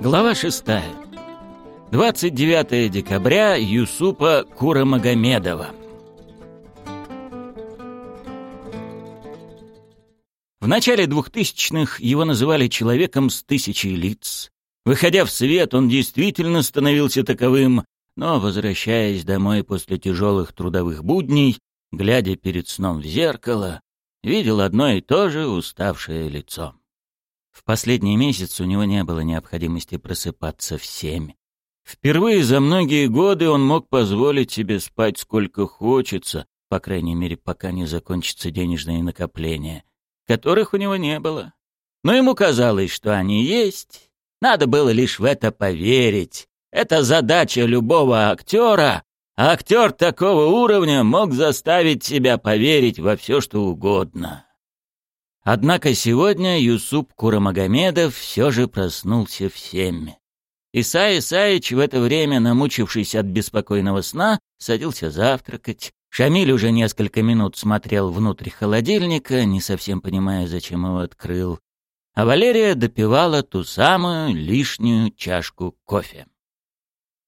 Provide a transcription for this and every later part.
Глава 6. 29 декабря Юсупа Курамагомедова. В начале 2000-х его называли человеком с тысячей лиц. Выходя в свет, он действительно становился таковым, но, возвращаясь домой после тяжелых трудовых будней, глядя перед сном в зеркало, видел одно и то же уставшее лицо. В последний месяц у него не было необходимости просыпаться в семь. Впервые за многие годы он мог позволить себе спать сколько хочется, по крайней мере, пока не закончатся денежные накопления, которых у него не было. Но ему казалось, что они есть. Надо было лишь в это поверить. Это задача любого актера, а актер такого уровня мог заставить себя поверить во все, что угодно. Однако сегодня Юсуп Курамагомедов все же проснулся в семь. Исай Исаич в это время, намучившись от беспокойного сна, садился завтракать. Шамиль уже несколько минут смотрел внутрь холодильника, не совсем понимая, зачем его открыл. А Валерия допивала ту самую лишнюю чашку кофе.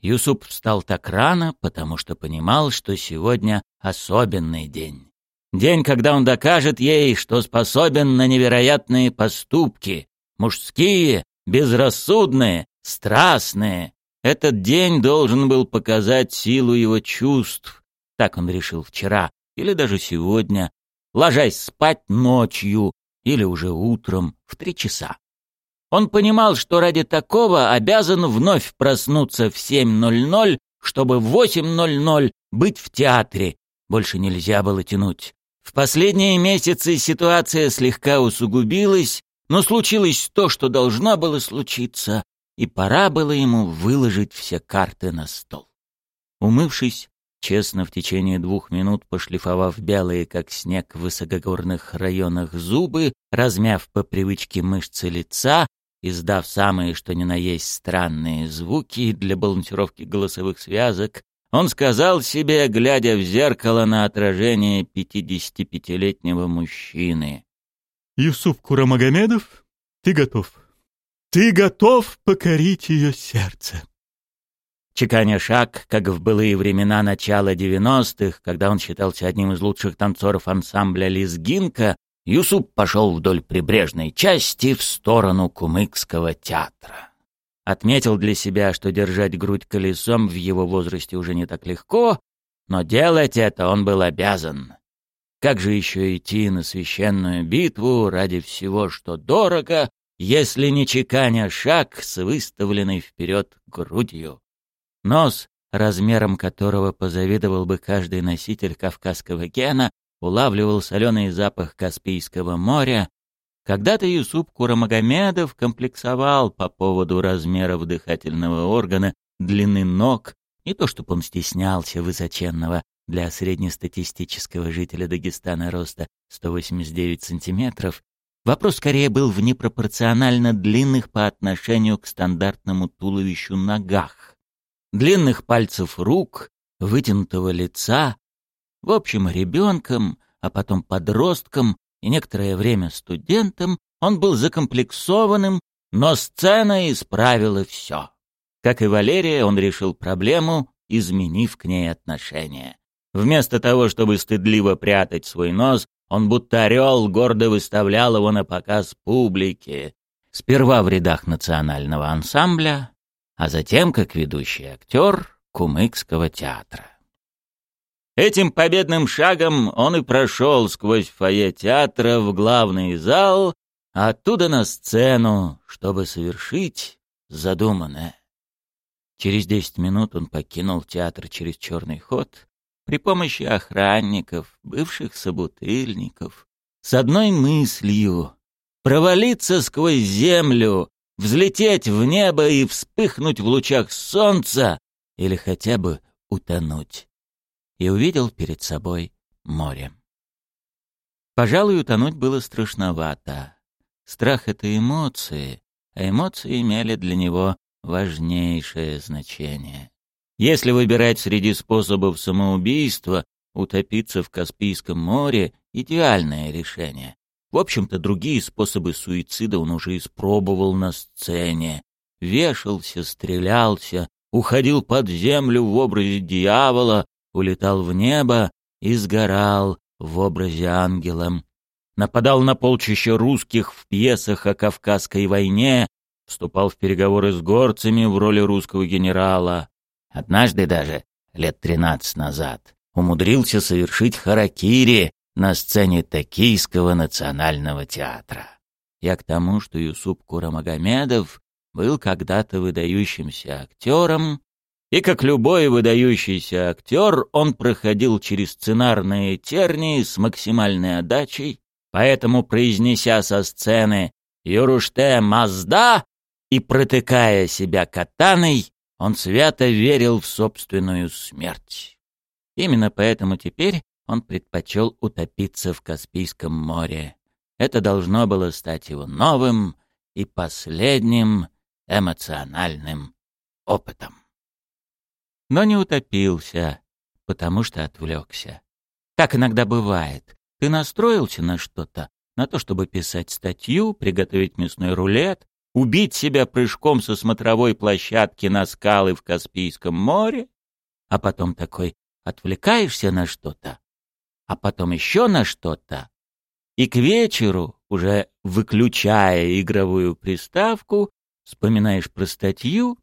Юсуп встал так рано, потому что понимал, что сегодня особенный день. День, когда он докажет ей, что способен на невероятные поступки, мужские, безрассудные, страстные. Этот день должен был показать силу его чувств, так он решил вчера, или даже сегодня, ложась спать ночью или уже утром в три часа. Он понимал, что ради такого обязан вновь проснуться в 7.00, чтобы в 8.00 быть в театре. Больше нельзя было тянуть. В последние месяцы ситуация слегка усугубилась, но случилось то, что должно было случиться, и пора было ему выложить все карты на стол. Умывшись, честно в течение двух минут пошлифовав белые, как снег, в высокогорных районах зубы, размяв по привычке мышцы лица, издав самые что ни на есть странные звуки для балансировки голосовых связок, он сказал себе, глядя в зеркало на отражение пятидесятипятилетнего мужчины. «Юсуф Курамагомедов, ты готов. Ты готов покорить ее сердце». Чеканя шаг, как в былые времена начала девяностых, когда он считался одним из лучших танцоров ансамбля «Лизгинка», Юсуп пошел вдоль прибрежной части в сторону Кумыкского театра. Отметил для себя, что держать грудь колесом в его возрасте уже не так легко, но делать это он был обязан. Как же еще идти на священную битву ради всего, что дорого, если не чеканя шаг с выставленной вперед грудью? Нос, размером которого позавидовал бы каждый носитель кавказского гена, улавливал соленый запах Каспийского моря, когда-то Юсуп Курамагомедов комплексовал по поводу размеров дыхательного органа, длины ног, не то чтобы он стеснялся высоченного для среднестатистического жителя Дагестана роста 189 сантиметров, вопрос скорее был в непропорционально длинных по отношению к стандартному туловищу ногах, длинных пальцев рук, вытянутого лица, в общем, ребенком, а потом подростком, и некоторое время студентом, он был закомплексованным, но сцена исправила все. Как и Валерия, он решил проблему, изменив к ней отношение. Вместо того, чтобы стыдливо прятать свой нос, он будто орел гордо выставлял его на показ публике. Сперва в рядах национального ансамбля, а затем как ведущий актер Кумыкского театра. Этим победным шагом он и прошел сквозь фойе театра в главный зал, а оттуда на сцену, чтобы совершить задуманное. Через десять минут он покинул театр через черный ход при помощи охранников, бывших собутыльников, с одной мыслью — провалиться сквозь землю, взлететь в небо и вспыхнуть в лучах солнца или хотя бы утонуть и увидел перед собой море. Пожалуй, утонуть было страшновато. Страх — это эмоции, а эмоции имели для него важнейшее значение. Если выбирать среди способов самоубийства, утопиться в Каспийском море — идеальное решение. В общем-то, другие способы суицида он уже испробовал на сцене. вешался, стрелялся, уходил под землю в образе дьявола, улетал в небо и сгорал в образе ангела. Нападал на полчища русских в пьесах о Кавказской войне, вступал в переговоры с горцами в роли русского генерала. Однажды даже, лет тринадцать назад, умудрился совершить харакири на сцене Токийского национального театра. Я к тому, что Юсуп Курамагомедов был когда-то выдающимся актером, и как любой выдающийся актер, он проходил через сценарные тернии с максимальной отдачей, поэтому, произнеся со сцены «Юруште Мазда» и протыкая себя катаной, он свято верил в собственную смерть. Именно поэтому теперь он предпочел утопиться в Каспийском море. Это должно было стать его новым и последним эмоциональным опытом. Но не утопился, потому что отвлекся. Так иногда бывает. Ты настроился на что-то, на то, чтобы писать статью, приготовить мясной рулет, убить себя прыжком со смотровой площадки на скалы в Каспийском море, а потом такой отвлекаешься на что-то, а потом еще на что-то, и к вечеру, уже выключая игровую приставку, вспоминаешь про статью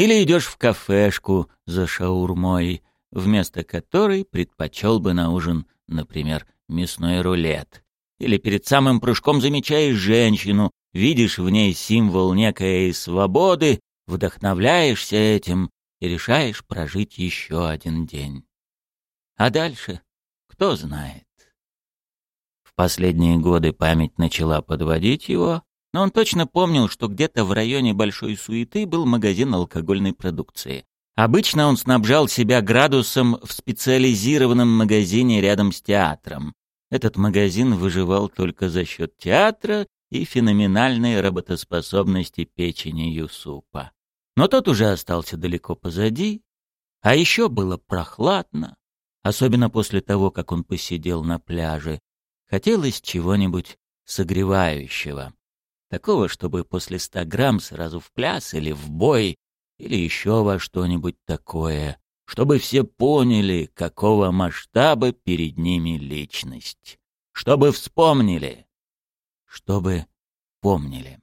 или идешь в кафешку за шаурмой, вместо которой предпочел бы на ужин, например, мясной рулет. Или перед самым прыжком замечаешь женщину, видишь в ней символ некой свободы, вдохновляешься этим и решаешь прожить еще один день. А дальше кто знает. В последние годы память начала подводить его, но он точно помнил, что где-то в районе Большой Суеты был магазин алкогольной продукции. Обычно он снабжал себя градусом в специализированном магазине рядом с театром. Этот магазин выживал только за счет театра и феноменальной работоспособности печени Юсупа. Но тот уже остался далеко позади, а еще было прохладно, особенно после того, как он посидел на пляже. Хотелось чего-нибудь согревающего. Такого, чтобы после ста грамм сразу в пляс или в бой, или еще во что-нибудь такое, чтобы все поняли, какого масштаба перед ними личность. Чтобы вспомнили, чтобы помнили.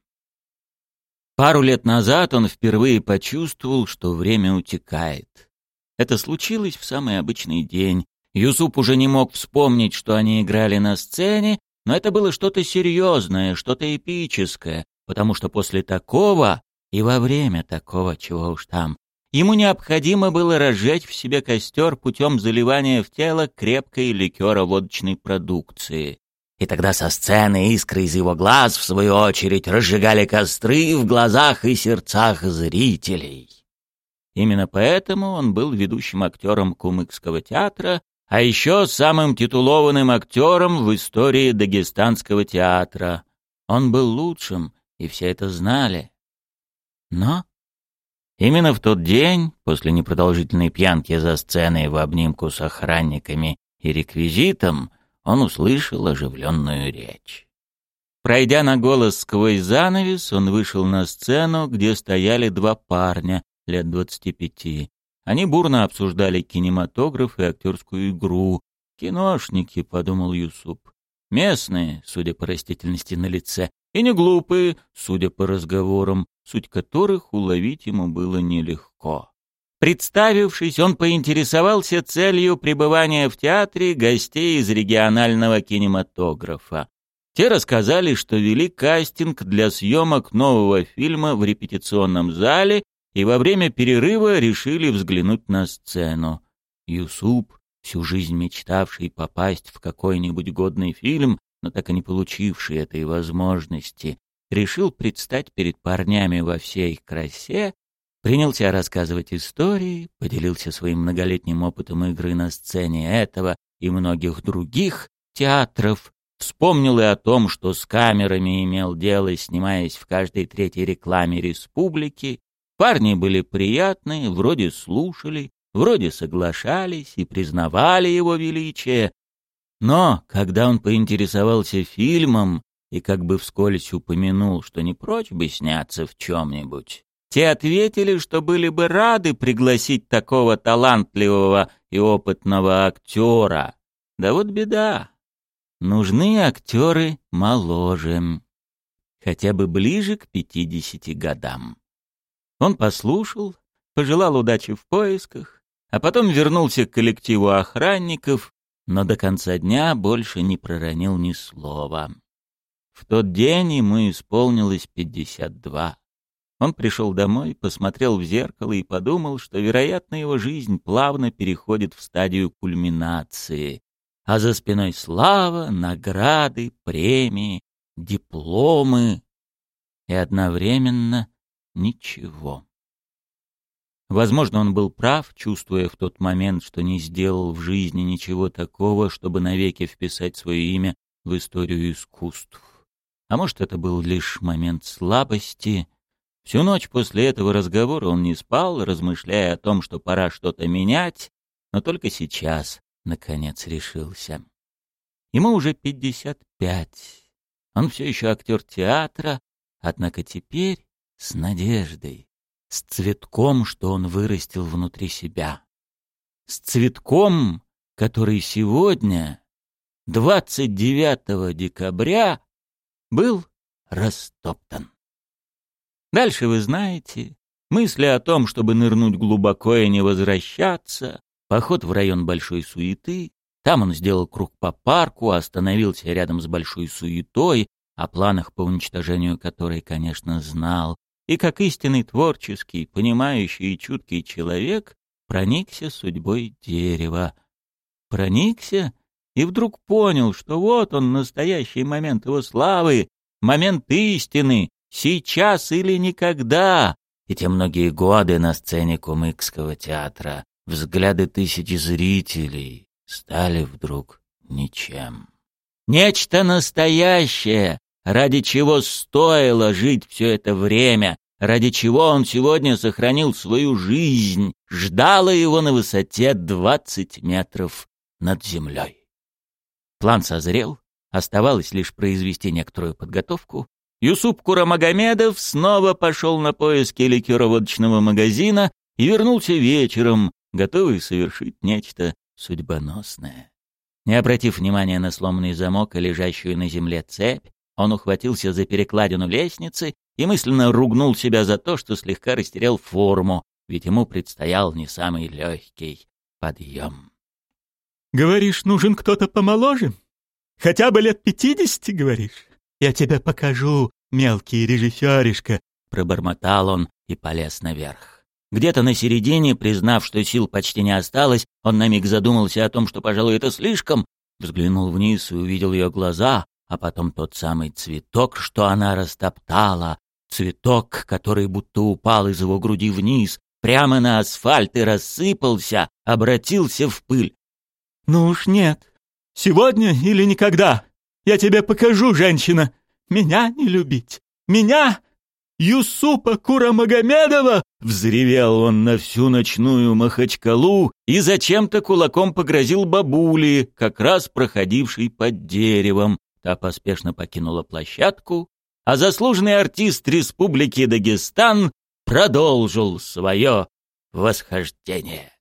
Пару лет назад он впервые почувствовал, что время утекает. Это случилось в самый обычный день. Юсуп уже не мог вспомнить, что они играли на сцене, но это было что-то серьезное, что-то эпическое, потому что после такого и во время такого, чего уж там, ему необходимо было разжечь в себе костер путем заливания в тело крепкой ликера водочной продукции. И тогда со сцены искры из его глаз, в свою очередь, разжигали костры в глазах и сердцах зрителей. Именно поэтому он был ведущим актером Кумыкского театра, а еще самым титулованным актером в истории Дагестанского театра. Он был лучшим, и все это знали. Но именно в тот день, после непродолжительной пьянки за сценой в обнимку с охранниками и реквизитом, он услышал оживленную речь. Пройдя на голос сквозь занавес, он вышел на сцену, где стояли два парня лет двадцати пяти. Они бурно обсуждали кинематограф и актерскую игру. «Киношники», — подумал Юсуп. «Местные, судя по растительности на лице, и не глупые, судя по разговорам, суть которых уловить ему было нелегко. Представившись, он поинтересовался целью пребывания в театре гостей из регионального кинематографа. Те рассказали, что вели кастинг для съемок нового фильма в репетиционном зале и во время перерыва решили взглянуть на сцену. Юсуп, всю жизнь мечтавший попасть в какой-нибудь годный фильм, но так и не получивший этой возможности, решил предстать перед парнями во всей красе Принялся рассказывать истории, поделился своим многолетним опытом игры на сцене этого и многих других театров, вспомнил и о том, что с камерами имел дело, снимаясь в каждой третьей рекламе республики. Парни были приятные, вроде слушали, вроде соглашались и признавали его величие. Но, когда он поинтересовался фильмом и как бы вскользь упомянул, что не прочь бы сняться в чем-нибудь, те ответили, что были бы рады пригласить такого талантливого и опытного актера. Да вот беда. Нужны актеры моложе, хотя бы ближе к пятидесяти годам. Он послушал, пожелал удачи в поисках, а потом вернулся к коллективу охранников, но до конца дня больше не проронил ни слова. В тот день ему исполнилось пятьдесят два. Он пришел домой, посмотрел в зеркало и подумал, что, вероятно, его жизнь плавно переходит в стадию кульминации, а за спиной слава, награды, премии, дипломы и одновременно ничего. Возможно, он был прав, чувствуя в тот момент, что не сделал в жизни ничего такого, чтобы навеки вписать свое имя в историю искусств. А может, это был лишь момент слабости. Всю ночь после этого разговора он не спал, размышляя о том, что пора что-то менять, но только сейчас, наконец решился. Ему уже пятьдесят пять. Он все еще актер театра, однако теперь с надеждой, с цветком, что он вырастил внутри себя. С цветком, который сегодня, 29 декабря, был растоптан. Дальше вы знаете, мысли о том, чтобы нырнуть глубоко и не возвращаться, Поход в район большой суеты. Там он сделал круг по парку, остановился рядом с большой суетой, о планах по уничтожению которой, конечно, знал, и как истинный творческий, понимающий и чуткий человек проникся судьбой дерева. Проникся и вдруг понял, что вот он, настоящий момент его славы, момент истины, сейчас или никогда, и те многие годы на сцене Кумыкского театра, взгляды тысячи зрителей стали вдруг ничем. Нечто настоящее, ради чего стоило жить все это время, ради чего он сегодня сохранил свою жизнь, ждало его на высоте двадцать метров над землей. План созрел, оставалось лишь произвести некоторую подготовку. Юсуп Курамагомедов снова пошел на поиски ликероводочного магазина и вернулся вечером, готовый совершить нечто судьбоносное. Не обратив внимания на сломанный замок и лежащую на земле цепь, он ухватился за перекладину лестницы и мысленно ругнул себя за то, что слегка растерял форму, ведь ему предстоял не самый легкий подъем. «Говоришь, нужен кто-то помоложе? Хотя бы лет пятидесяти, говоришь? Я тебе покажу, мелкий режиссеришка!» Пробормотал он и полез наверх. Где-то на середине, признав, что сил почти не осталось, он на миг задумался о том, что, пожалуй, это слишком, взглянул вниз и увидел ее глаза, а потом тот самый цветок, что она растоптала, цветок, который будто упал из его груди вниз, прямо на асфальт и рассыпался, обратился в пыль. «Ну уж нет. Сегодня или никогда. Я тебе покажу, женщина. Меня не любить. Меня Юсупа Курамагомедова!» Взревел он на всю ночную Махачкалу и зачем-то кулаком погрозил бабуле, как раз проходившей под деревом. Та поспешно покинула площадку, а заслуженный артист Республики Дагестан продолжил свое восхождение.